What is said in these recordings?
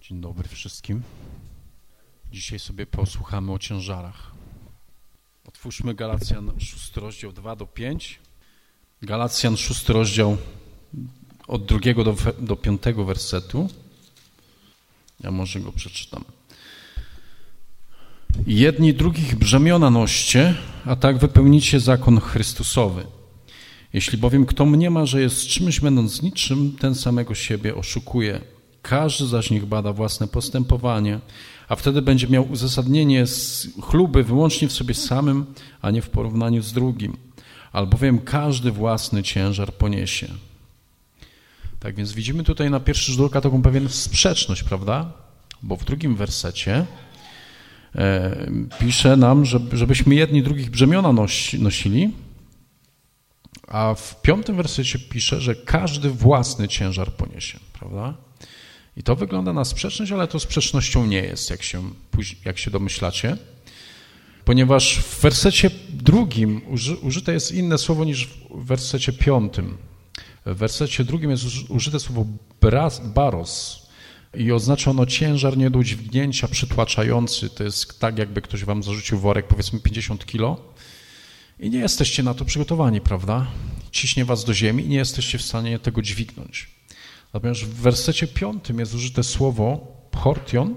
Dzień dobry wszystkim. Dzisiaj sobie posłuchamy o ciężarach. Otwórzmy Galacjan 6 rozdział 2 do 5. Galacjan 6 rozdział od drugiego do, do piątego wersetu. Ja może go przeczytam. Jedni drugich brzemiona noście, a tak wypełnicie zakon Chrystusowy. Jeśli bowiem kto mniema, że jest czymś będąc niczym, ten samego siebie oszukuje. Każdy zaś nich bada własne postępowanie, a wtedy będzie miał uzasadnienie chluby wyłącznie w sobie samym, a nie w porównaniu z drugim. Albowiem każdy własny ciężar poniesie. Tak więc widzimy tutaj na pierwszy rzut oka taką pewien sprzeczność, prawda? Bo w drugim wersecie e, pisze nam, żebyśmy jedni drugich brzemiona nosili, a w piątym wersecie pisze, że każdy własny ciężar poniesie, prawda? I to wygląda na sprzeczność, ale to sprzecznością nie jest, jak się, jak się domyślacie, ponieważ w wersecie drugim użyte jest inne słowo niż w wersecie piątym. W wersecie drugim jest użyte słowo baros i oznacza ono ciężar nie do udźwignięcia, przytłaczający. To jest tak, jakby ktoś wam zarzucił worek, powiedzmy 50 kilo i nie jesteście na to przygotowani, prawda? Ciśnie was do ziemi i nie jesteście w stanie tego dźwignąć. Natomiast w wersecie piątym jest użyte słowo hortion,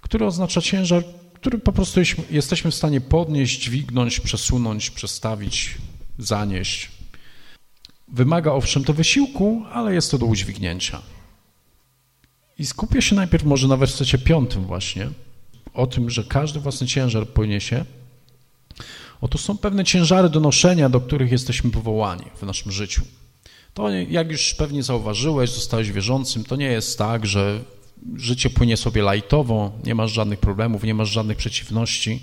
które oznacza ciężar, który po prostu jesteśmy w stanie podnieść, dźwignąć, przesunąć, przestawić, zanieść. Wymaga owszem to wysiłku, ale jest to do udźwignięcia. I skupię się najpierw może na wersecie piątym właśnie, o tym, że każdy własny ciężar poniesie. Oto są pewne ciężary do noszenia, do których jesteśmy powołani w naszym życiu. To, jak już pewnie zauważyłeś, zostałeś wierzącym, to nie jest tak, że życie płynie sobie lajtowo, nie masz żadnych problemów, nie masz żadnych przeciwności.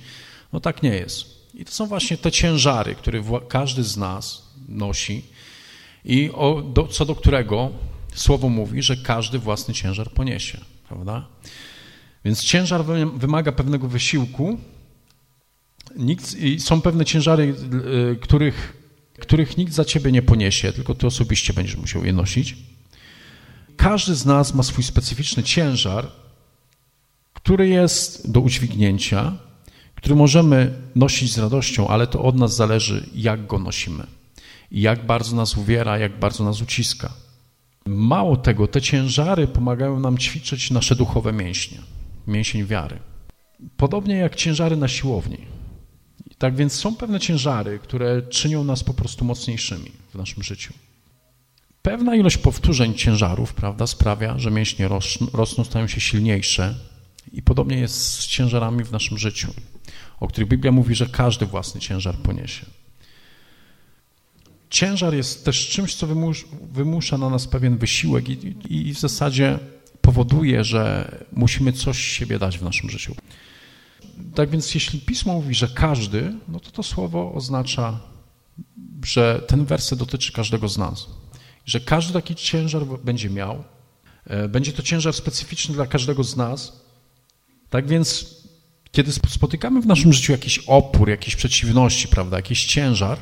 No tak nie jest. I to są właśnie te ciężary, które każdy z nas nosi i o, do, co do którego Słowo mówi, że każdy własny ciężar poniesie, prawda? Więc ciężar wymaga pewnego wysiłku. Nikt, są pewne ciężary, y, których których nikt za ciebie nie poniesie, tylko ty osobiście będziesz musiał je nosić. Każdy z nas ma swój specyficzny ciężar, który jest do udźwignięcia, który możemy nosić z radością, ale to od nas zależy, jak go nosimy i jak bardzo nas uwiera, jak bardzo nas uciska. Mało tego, te ciężary pomagają nam ćwiczyć nasze duchowe mięśnie, mięsień wiary. Podobnie jak ciężary na siłowni. Tak więc są pewne ciężary, które czynią nas po prostu mocniejszymi w naszym życiu. Pewna ilość powtórzeń ciężarów, prawda, sprawia, że mięśnie rosną, stają się silniejsze i podobnie jest z ciężarami w naszym życiu, o których Biblia mówi, że każdy własny ciężar poniesie. Ciężar jest też czymś, co wymusza na nas pewien wysiłek i, i w zasadzie powoduje, że musimy coś siebie dać w naszym życiu. Tak więc jeśli Pismo mówi, że każdy, no to to słowo oznacza, że ten werset dotyczy każdego z nas. Że każdy taki ciężar będzie miał. E, będzie to ciężar specyficzny dla każdego z nas. Tak więc kiedy spotykamy w naszym życiu jakiś opór, jakieś przeciwności, prawda, jakiś ciężar,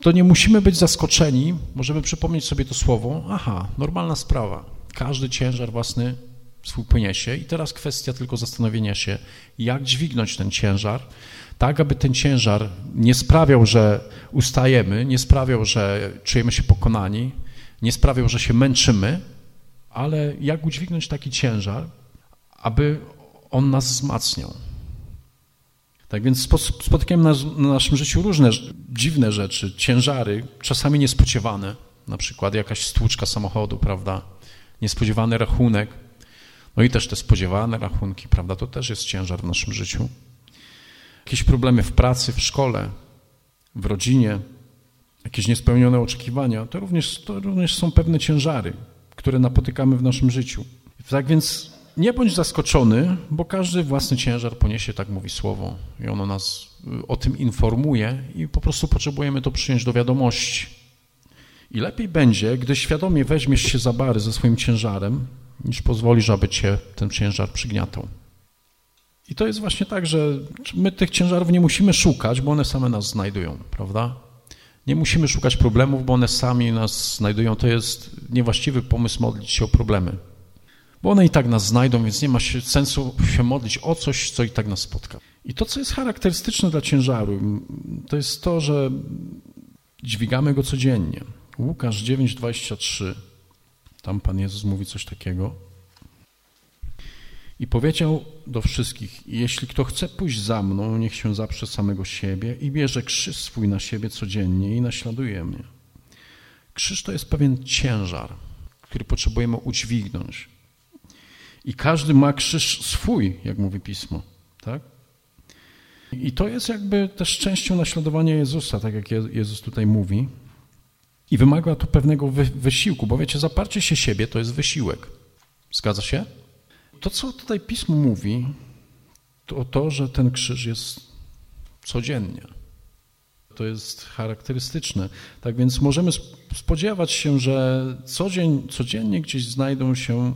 to nie musimy być zaskoczeni, możemy przypomnieć sobie to słowo, aha, normalna sprawa, każdy ciężar własny swój poniesie. I teraz kwestia tylko zastanowienia się, jak dźwignąć ten ciężar, tak aby ten ciężar nie sprawiał, że ustajemy, nie sprawiał, że czujemy się pokonani, nie sprawiał, że się męczymy, ale jak udźwignąć taki ciężar, aby on nas wzmacniał. Tak więc spotykamy na naszym życiu różne dziwne rzeczy, ciężary, czasami niespodziewane, na przykład jakaś stłuczka samochodu, prawda, niespodziewany rachunek, no i też te spodziewane rachunki, prawda, to też jest ciężar w naszym życiu. Jakieś problemy w pracy, w szkole, w rodzinie, jakieś niespełnione oczekiwania, to również, to również są pewne ciężary, które napotykamy w naszym życiu. Tak więc nie bądź zaskoczony, bo każdy własny ciężar poniesie, tak mówi słowo, i ono nas y, o tym informuje i po prostu potrzebujemy to przyjąć do wiadomości. I lepiej będzie, gdy świadomie weźmiesz się za bary ze swoim ciężarem, niż pozwolisz, aby cię ten ciężar przygniatał. I to jest właśnie tak, że my tych ciężarów nie musimy szukać, bo one same nas znajdują, prawda? Nie musimy szukać problemów, bo one sami nas znajdują. To jest niewłaściwy pomysł modlić się o problemy. bo one i tak nas znajdą, więc nie ma się sensu się modlić o coś, co i tak nas spotka. I to, co jest charakterystyczne dla ciężaru, to jest to, że dźwigamy go codziennie. Łukasz 9:23, tam Pan Jezus mówi coś takiego. I powiedział do wszystkich, jeśli kto chce pójść za mną, niech się zaprze samego siebie i bierze krzyż swój na siebie codziennie i naśladuje mnie. Krzyż to jest pewien ciężar, który potrzebujemy udźwignąć. I każdy ma krzyż swój, jak mówi Pismo. Tak? I to jest jakby też częścią naśladowania Jezusa, tak jak Jezus tutaj mówi. I wymaga to pewnego wysiłku, bo wiecie, zaparcie się siebie to jest wysiłek. Zgadza się? To, co tutaj Pismo mówi, to to, że ten krzyż jest codziennie. To jest charakterystyczne. Tak więc możemy spodziewać się, że codzień, codziennie gdzieś znajdą się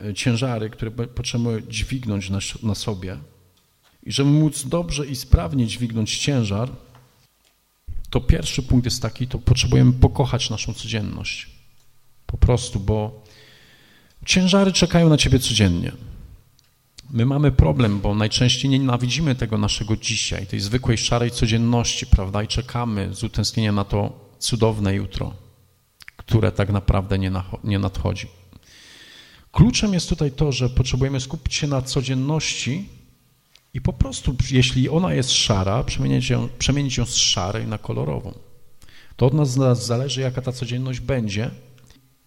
e, ciężary, które potrzebujemy dźwignąć na, na sobie. I żeby móc dobrze i sprawnie dźwignąć ciężar, to pierwszy punkt jest taki, to potrzebujemy pokochać naszą codzienność. Po prostu, bo ciężary czekają na ciebie codziennie. My mamy problem, bo najczęściej nienawidzimy tego naszego dzisiaj, tej zwykłej, szarej codzienności, prawda? I czekamy z utęsknieniem na to cudowne jutro, które tak naprawdę nie nadchodzi. Kluczem jest tutaj to, że potrzebujemy skupić się na codzienności i po prostu, jeśli ona jest szara, przemienić ją, przemienić ją z szarej na kolorową. To od nas zależy, jaka ta codzienność będzie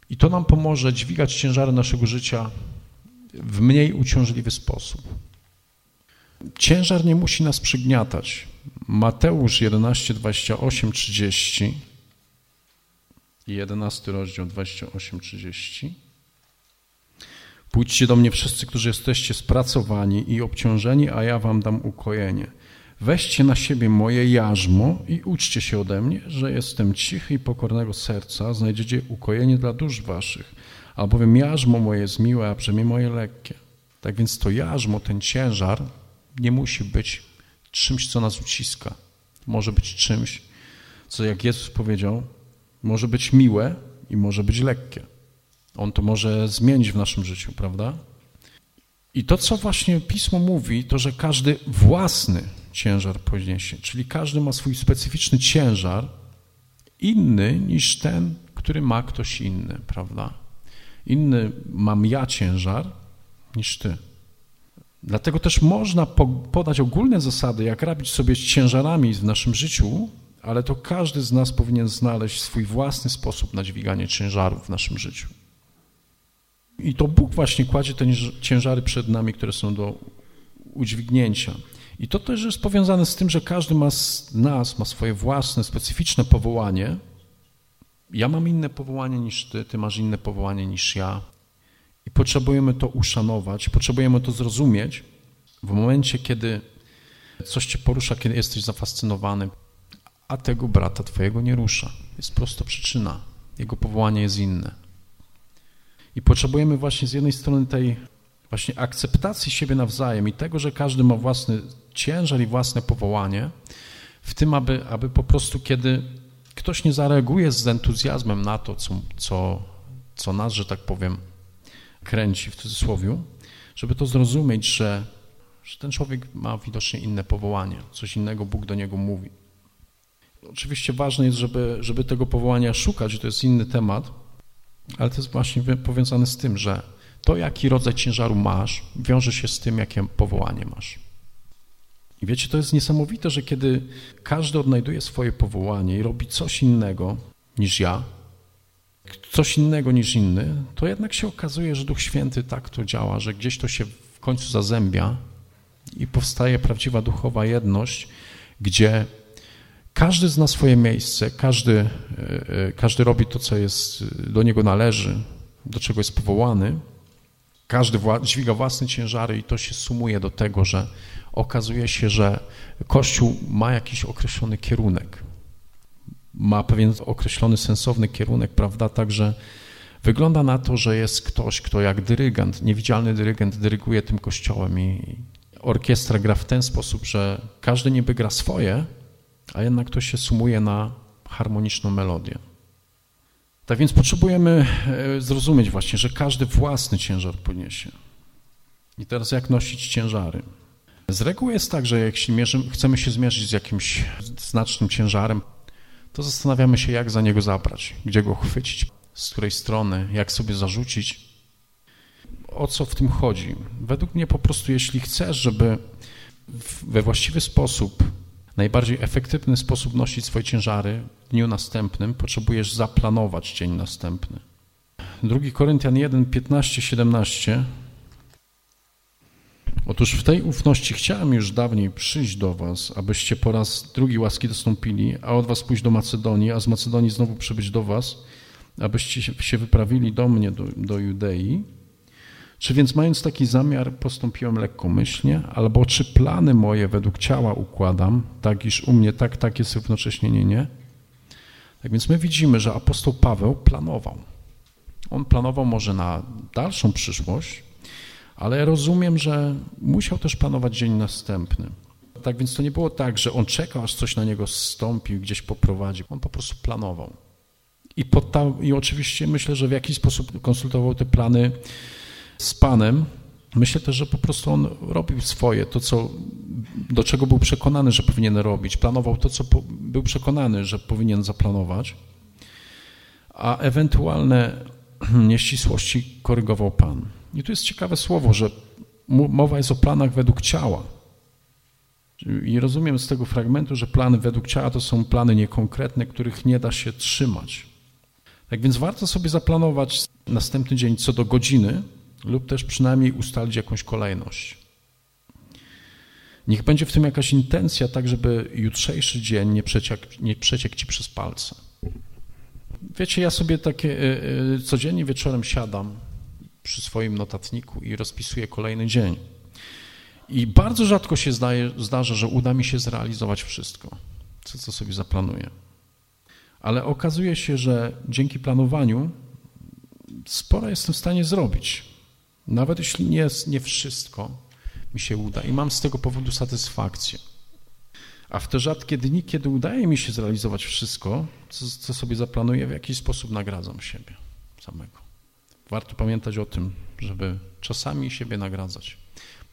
i to nam pomoże dźwigać ciężary naszego życia w mniej uciążliwy sposób. Ciężar nie musi nas przygniatać. Mateusz 11, 28, 30 11 rozdział 28, 30 Pójdźcie do mnie wszyscy, którzy jesteście spracowani i obciążeni, a ja wam dam ukojenie. Weźcie na siebie moje jarzmo i uczcie się ode mnie, że jestem cichy i pokornego serca, znajdziecie ukojenie dla dusz waszych, albowiem jarzmo moje jest miłe, a brzemię moje lekkie. Tak więc to jarzmo, ten ciężar nie musi być czymś, co nas uciska. Może być czymś, co jak Jezus powiedział, może być miłe i może być lekkie. On to może zmienić w naszym życiu, prawda? I to, co właśnie Pismo mówi, to, że każdy własny ciężar poniesie, czyli każdy ma swój specyficzny ciężar, inny niż ten, który ma ktoś inny, prawda? Inny mam ja ciężar niż ty. Dlatego też można podać ogólne zasady, jak rabić sobie z ciężarami w naszym życiu, ale to każdy z nas powinien znaleźć swój własny sposób na dźwiganie ciężarów w naszym życiu. I to Bóg właśnie kładzie te ciężary przed nami, które są do udźwignięcia. I to też jest powiązane z tym, że każdy ma z nas ma swoje własne, specyficzne powołanie. Ja mam inne powołanie niż ty, ty masz inne powołanie niż ja. I potrzebujemy to uszanować, potrzebujemy to zrozumieć w momencie, kiedy coś cię porusza, kiedy jesteś zafascynowany, a tego brata twojego nie rusza. Jest prosta przyczyna. Jego powołanie jest inne. I potrzebujemy właśnie z jednej strony tej właśnie akceptacji siebie nawzajem i tego, że każdy ma własny ciężar i własne powołanie, w tym, aby, aby po prostu, kiedy ktoś nie zareaguje z entuzjazmem na to, co, co, co nas, że tak powiem, kręci w cudzysłowie, żeby to zrozumieć, że, że ten człowiek ma widocznie inne powołanie, coś innego Bóg do niego mówi. Oczywiście ważne jest, żeby, żeby tego powołania szukać, to jest inny temat, ale to jest właśnie powiązane z tym, że to, jaki rodzaj ciężaru masz, wiąże się z tym, jakie powołanie masz. I wiecie, to jest niesamowite, że kiedy każdy odnajduje swoje powołanie i robi coś innego niż ja, coś innego niż inny, to jednak się okazuje, że Duch Święty tak to działa, że gdzieś to się w końcu zazębia i powstaje prawdziwa duchowa jedność, gdzie każdy zna swoje miejsce, każdy, e, e, każdy robi to, co jest, do niego należy, do czego jest powołany. Każdy dźwiga własne ciężary i to się sumuje do tego, że okazuje się, że Kościół ma jakiś określony kierunek. Ma pewien określony, sensowny kierunek, prawda? Także wygląda na to, że jest ktoś, kto jak dyrygent, niewidzialny dyrygent dyryguje tym kościołem i orkiestra gra w ten sposób, że każdy niby gra swoje, a jednak to się sumuje na harmoniczną melodię. Tak więc potrzebujemy e, zrozumieć właśnie, że każdy własny ciężar poniesie. I teraz jak nosić ciężary? Z reguły jest tak, że jeśli chcemy się zmierzyć z jakimś znacznym ciężarem, to zastanawiamy się, jak za niego zabrać, gdzie go chwycić, z której strony, jak sobie zarzucić. O co w tym chodzi? Według mnie po prostu, jeśli chcesz, żeby we właściwy sposób, najbardziej efektywny sposób nosić swoje ciężary w dniu następnym, potrzebujesz zaplanować dzień następny. 2 Koryntian 1, 15, 17 Otóż w tej ufności chciałem już dawniej przyjść do was, abyście po raz drugi łaski dostąpili, a od was pójść do Macedonii, a z Macedonii znowu przybyć do was, abyście się wyprawili do mnie, do, do Judei. Czy więc mając taki zamiar postąpiłem lekkomyślnie, albo czy plany moje według ciała układam, tak iż u mnie tak, tak jest równocześnie nie, nie? Tak więc my widzimy, że apostoł Paweł planował. On planował może na dalszą przyszłość, ale rozumiem, że musiał też planować dzień następny. Tak więc to nie było tak, że on czekał, aż coś na niego zstąpił, gdzieś poprowadził. On po prostu planował. I, I oczywiście myślę, że w jakiś sposób konsultował te plany z Panem. Myślę też, że po prostu on robił swoje, to co, do czego był przekonany, że powinien robić. Planował to, co po, był przekonany, że powinien zaplanować, a ewentualne nieścisłości korygował Pan. I tu jest ciekawe słowo, że mowa jest o planach według ciała. I rozumiem z tego fragmentu, że plany według ciała to są plany niekonkretne, których nie da się trzymać. Tak więc warto sobie zaplanować następny dzień co do godziny lub też przynajmniej ustalić jakąś kolejność. Niech będzie w tym jakaś intencja, tak żeby jutrzejszy dzień nie przeciekł, nie przeciekł ci przez palce. Wiecie, ja sobie takie y, y, codziennie wieczorem siadam przy swoim notatniku i rozpisuję kolejny dzień. I bardzo rzadko się zdaje, zdarza, że uda mi się zrealizować wszystko, co, co sobie zaplanuję. Ale okazuje się, że dzięki planowaniu sporo jestem w stanie zrobić. Nawet jeśli nie, nie wszystko mi się uda i mam z tego powodu satysfakcję. A w te rzadkie dni, kiedy udaje mi się zrealizować wszystko, co, co sobie zaplanuję, w jakiś sposób nagradzam siebie samego. Warto pamiętać o tym, żeby czasami siebie nagradzać.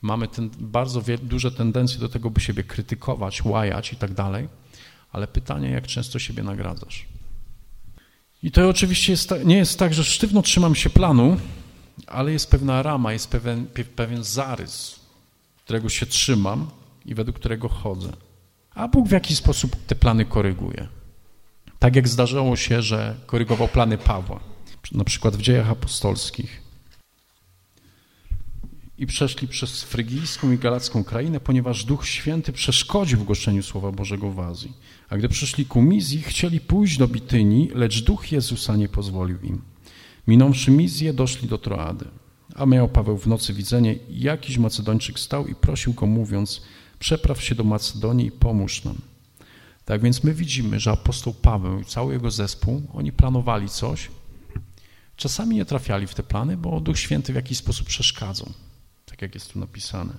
Mamy ten, bardzo duże tendencje do tego, by siebie krytykować, łajać i tak dalej, ale pytanie, jak często siebie nagradzasz. I to oczywiście jest, nie jest tak, że sztywno trzymam się planu, ale jest pewna rama, jest pewien, pewien zarys, którego się trzymam i według którego chodzę. A Bóg w jakiś sposób te plany koryguje. Tak jak zdarzyło się, że korygował plany Pawła na przykład w dziejach apostolskich. I przeszli przez frygijską i galacką krainę, ponieważ Duch Święty przeszkodził w głoszeniu Słowa Bożego w Azji. A gdy przyszli ku Mizji, chcieli pójść do Bityni, lecz Duch Jezusa nie pozwolił im. Minąwszy Mizję, doszli do Troady. A miał Paweł w nocy widzenie, jakiś Macedończyk stał i prosił go, mówiąc, przepraw się do Macedonii i pomóż nam. Tak więc my widzimy, że apostoł Paweł i cały jego zespół, oni planowali coś, Czasami nie trafiali w te plany, bo Duch Święty w jakiś sposób przeszkadzał, tak jak jest tu napisane.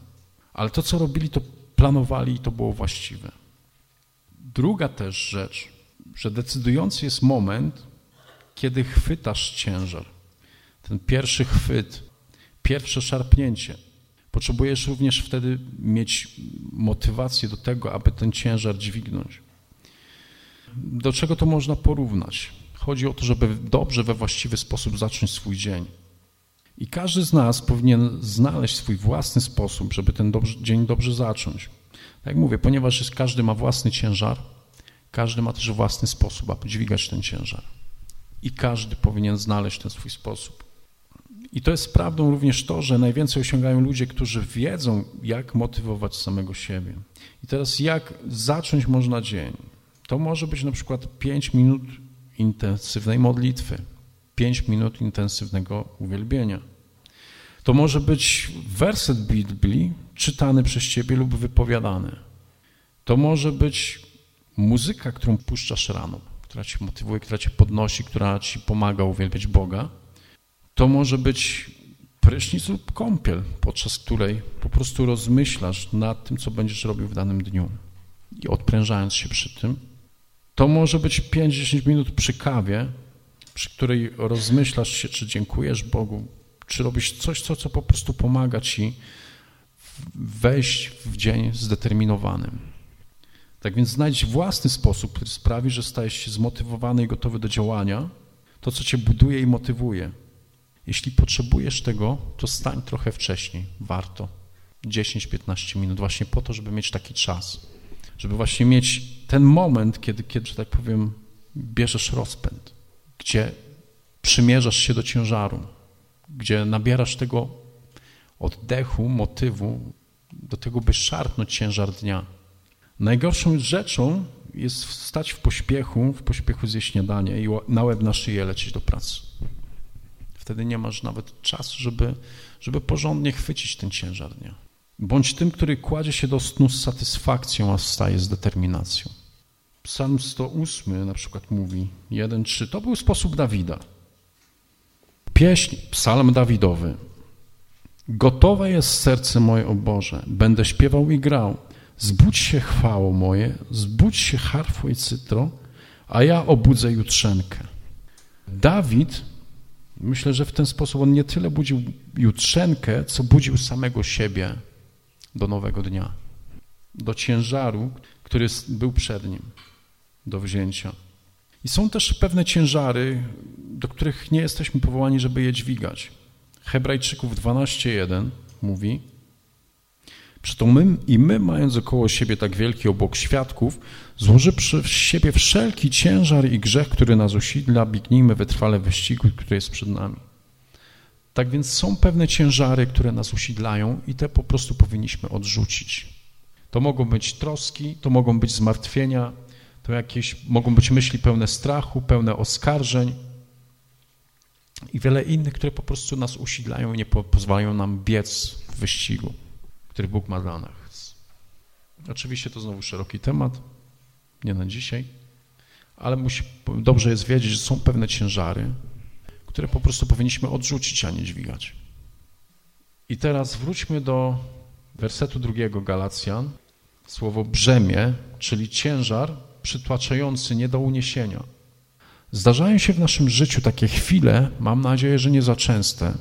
Ale to, co robili, to planowali i to było właściwe. Druga też rzecz, że decydujący jest moment, kiedy chwytasz ciężar. Ten pierwszy chwyt, pierwsze szarpnięcie. Potrzebujesz również wtedy mieć motywację do tego, aby ten ciężar dźwignąć. Do czego to można porównać? Chodzi o to, żeby dobrze, we właściwy sposób zacząć swój dzień. I każdy z nas powinien znaleźć swój własny sposób, żeby ten dobrze, dzień dobrze zacząć. Tak jak mówię, ponieważ jest, każdy ma własny ciężar, każdy ma też własny sposób, aby dźwigać ten ciężar. I każdy powinien znaleźć ten swój sposób. I to jest prawdą również to, że najwięcej osiągają ludzie, którzy wiedzą, jak motywować samego siebie. I teraz jak zacząć można dzień? To może być na przykład 5 minut intensywnej modlitwy, pięć minut intensywnego uwielbienia. To może być werset Biblii czytany przez ciebie lub wypowiadany. To może być muzyka, którą puszczasz rano, która cię motywuje, która cię podnosi, która ci pomaga uwielbiać Boga. To może być prysznic lub kąpiel, podczas której po prostu rozmyślasz nad tym, co będziesz robił w danym dniu i odprężając się przy tym, to może być 5-10 minut przy kawie, przy której rozmyślasz się, czy dziękujesz Bogu, czy robisz coś, co, co po prostu pomaga ci wejść w dzień zdeterminowanym. Tak więc znajdź własny sposób, który sprawi, że stajesz się zmotywowany i gotowy do działania, to, co cię buduje i motywuje. Jeśli potrzebujesz tego, to stań trochę wcześniej. Warto. 10-15 minut właśnie po to, żeby mieć taki czas. Żeby właśnie mieć ten moment, kiedy, kiedy, że tak powiem, bierzesz rozpęd, gdzie przymierzasz się do ciężaru, gdzie nabierasz tego oddechu, motywu do tego, by szarpnąć ciężar dnia. Najgorszą rzeczą jest stać w pośpiechu, w pośpiechu zjeść śniadanie i na łeb na szyję lecieć do pracy. Wtedy nie masz nawet czasu, żeby, żeby porządnie chwycić ten ciężar dnia. Bądź tym, który kładzie się do snu z satysfakcją, a wstaje z determinacją. Psalm 108 na przykład mówi 1-3. To był sposób Dawida. Pieśń, psalm Dawidowy. Gotowe jest serce moje, o Boże. Będę śpiewał i grał. Zbudź się chwało moje, zbudź się harfo i cytro, a ja obudzę jutrzenkę. Dawid, myślę, że w ten sposób on nie tyle budził jutrzenkę, co budził samego siebie do nowego dnia, do ciężaru, który był przed nim, do wzięcia. I są też pewne ciężary, do których nie jesteśmy powołani, żeby je dźwigać. Hebrajczyków 12.1 mówi, Przeto my i my, mając około siebie tak wielki obok świadków, złoży przy siebie wszelki ciężar i grzech, który nas usidla, biegnijmy wytrwale wyścigu, który jest przed nami. Tak więc są pewne ciężary, które nas usidlają i te po prostu powinniśmy odrzucić. To mogą być troski, to mogą być zmartwienia, to jakieś mogą być myśli pełne strachu, pełne oskarżeń i wiele innych, które po prostu nas usidlają i nie pozwalają nam biec w wyścigu który Bóg ma dla nas. Oczywiście to znowu szeroki temat, nie na dzisiaj, ale musi, dobrze jest wiedzieć, że są pewne ciężary, które po prostu powinniśmy odrzucić, a nie dźwigać. I teraz wróćmy do wersetu drugiego Galacjan. Słowo brzemię, czyli ciężar przytłaczający nie do uniesienia. Zdarzają się w naszym życiu takie chwile, mam nadzieję, że nie za częste,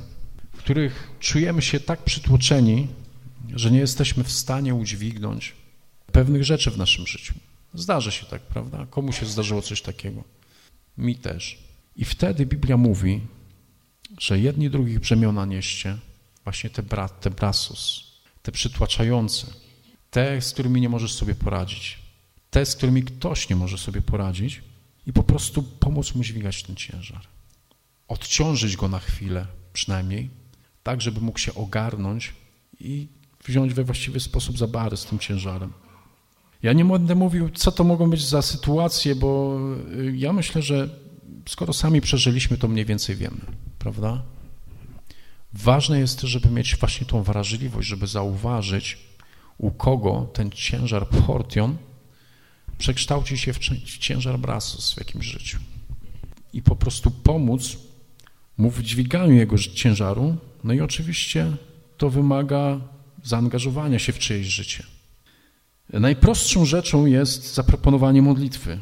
w których czujemy się tak przytłoczeni, że nie jesteśmy w stanie udźwignąć pewnych rzeczy w naszym życiu. Zdarzy się tak, prawda? Komu się zdarzyło coś takiego? Mi też. I wtedy Biblia mówi, że jedni drugich brzemiona nieście, właśnie te, bra, te brasus, te przytłaczające, te, z którymi nie możesz sobie poradzić, te, z którymi ktoś nie może sobie poradzić i po prostu pomóc mu dźwigać ten ciężar. Odciążyć go na chwilę przynajmniej, tak, żeby mógł się ogarnąć i wziąć we właściwy sposób za bary z tym ciężarem. Ja nie będę mówił, co to mogą być za sytuacje, bo y, ja myślę, że skoro sami przeżyliśmy, to mniej więcej wiemy, prawda? Ważne jest żeby mieć właśnie tą wrażliwość, żeby zauważyć, u kogo ten ciężar portion przekształci się w ciężar brasus w jakimś życiu. I po prostu pomóc mu w dźwiganiu jego ciężaru. No i oczywiście to wymaga zaangażowania się w czyjeś życie. Najprostszą rzeczą jest zaproponowanie modlitwy.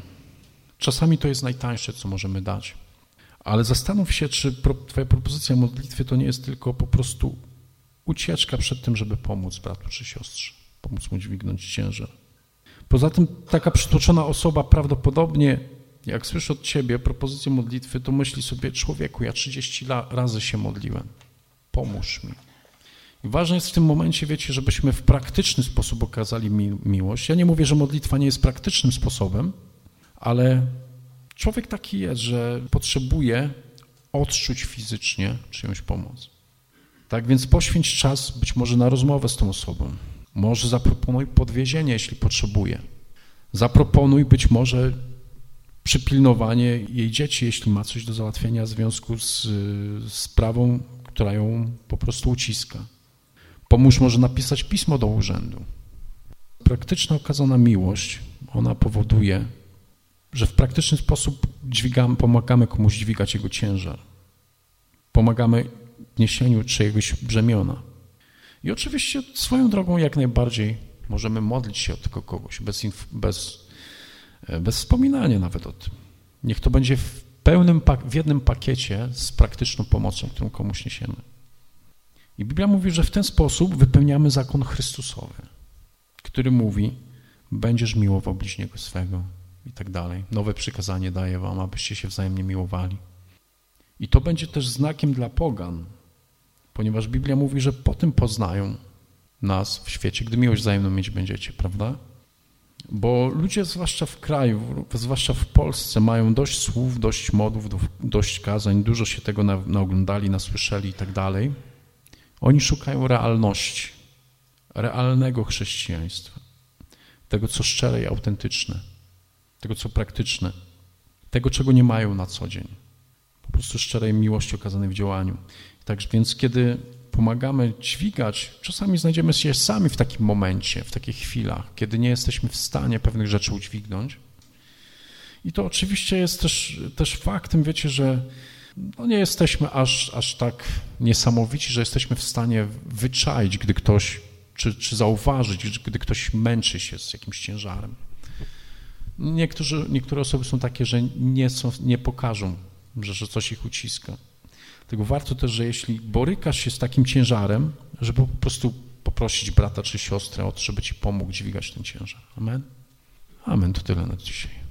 Czasami to jest najtańsze, co możemy dać. Ale zastanów się, czy Twoja propozycja modlitwy to nie jest tylko po prostu ucieczka przed tym, żeby pomóc bratu czy siostrze, pomóc mu dźwignąć ciężar. Poza tym taka przytłoczona osoba prawdopodobnie, jak słyszy od Ciebie propozycję modlitwy, to myśli sobie, człowieku, ja 30 razy się modliłem, pomóż mi. Ważne jest w tym momencie, wiecie, żebyśmy w praktyczny sposób okazali mi miłość. Ja nie mówię, że modlitwa nie jest praktycznym sposobem, ale człowiek taki jest, że potrzebuje odczuć fizycznie czyjąś pomoc. Tak więc poświęć czas być może na rozmowę z tą osobą. Może zaproponuj podwiezienie, jeśli potrzebuje. Zaproponuj być może przypilnowanie jej dzieci, jeśli ma coś do załatwienia w związku z sprawą, która ją po prostu uciska. Pomóż może napisać pismo do urzędu. Praktyczna okazana miłość, ona powoduje, że w praktyczny sposób dźwigamy, pomagamy komuś dźwigać jego ciężar. Pomagamy w niesieniu czyjegoś brzemiona. I oczywiście swoją drogą jak najbardziej możemy modlić się o tego kogoś, bez, bez, bez wspominania nawet o tym. Niech to będzie pełnym, w jednym pakiecie z praktyczną pomocą, którą komuś niesiemy. I Biblia mówi, że w ten sposób wypełniamy zakon Chrystusowy, który mówi, będziesz miłował bliźniego swego i tak dalej. Nowe przykazanie daje wam, abyście się wzajemnie miłowali. I to będzie też znakiem dla pogan, ponieważ Biblia mówi, że po tym poznają nas w świecie, gdy miłość wzajemną mieć będziecie, prawda? Bo ludzie, zwłaszcza w kraju, zwłaszcza w Polsce, mają dość słów, dość modów, dość kazań, dużo się tego naoglądali, nasłyszeli i tak dalej. Oni szukają realności, realnego chrześcijaństwa, tego, co szczere i autentyczne, tego, co praktyczne, tego, czego nie mają na co dzień. Po prostu szczerej miłości okazanej w działaniu. Tak więc, kiedy pomagamy dźwigać, czasami znajdziemy się sami w takim momencie, w takich chwilach, kiedy nie jesteśmy w stanie pewnych rzeczy udźwignąć. I to oczywiście jest też, też faktem, wiecie, że no nie jesteśmy aż, aż tak niesamowici, że jesteśmy w stanie wyczaić, gdy ktoś, czy, czy zauważyć, gdy ktoś męczy się z jakimś ciężarem. Niektórzy, niektóre osoby są takie, że nie, są, nie pokażą, że, że coś ich uciska. Tego warto też, że jeśli borykasz się z takim ciężarem, żeby po prostu poprosić brata czy siostrę o to, żeby ci pomógł dźwigać ten ciężar. Amen? Amen, to tyle na dzisiaj.